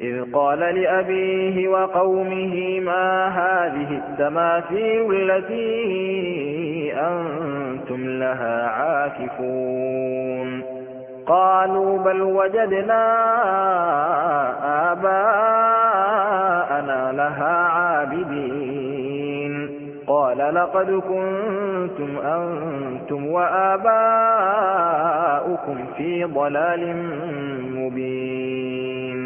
إذ قال لأبيه وقومه ما هذه التماثيل التي أنتم لها عاكفون؟ قالوا بل وجدنا آباءنا لها عابدين. قال لقد كنتم أنتم وآباؤكم في ضلال مبين.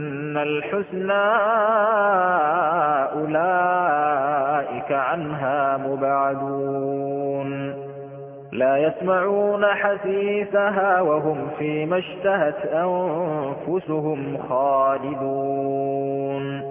منا الحسنى أولئك عنها مبعدون لا يسمعون حسيسها وهم فيما اشتهت أنفسهم خالدون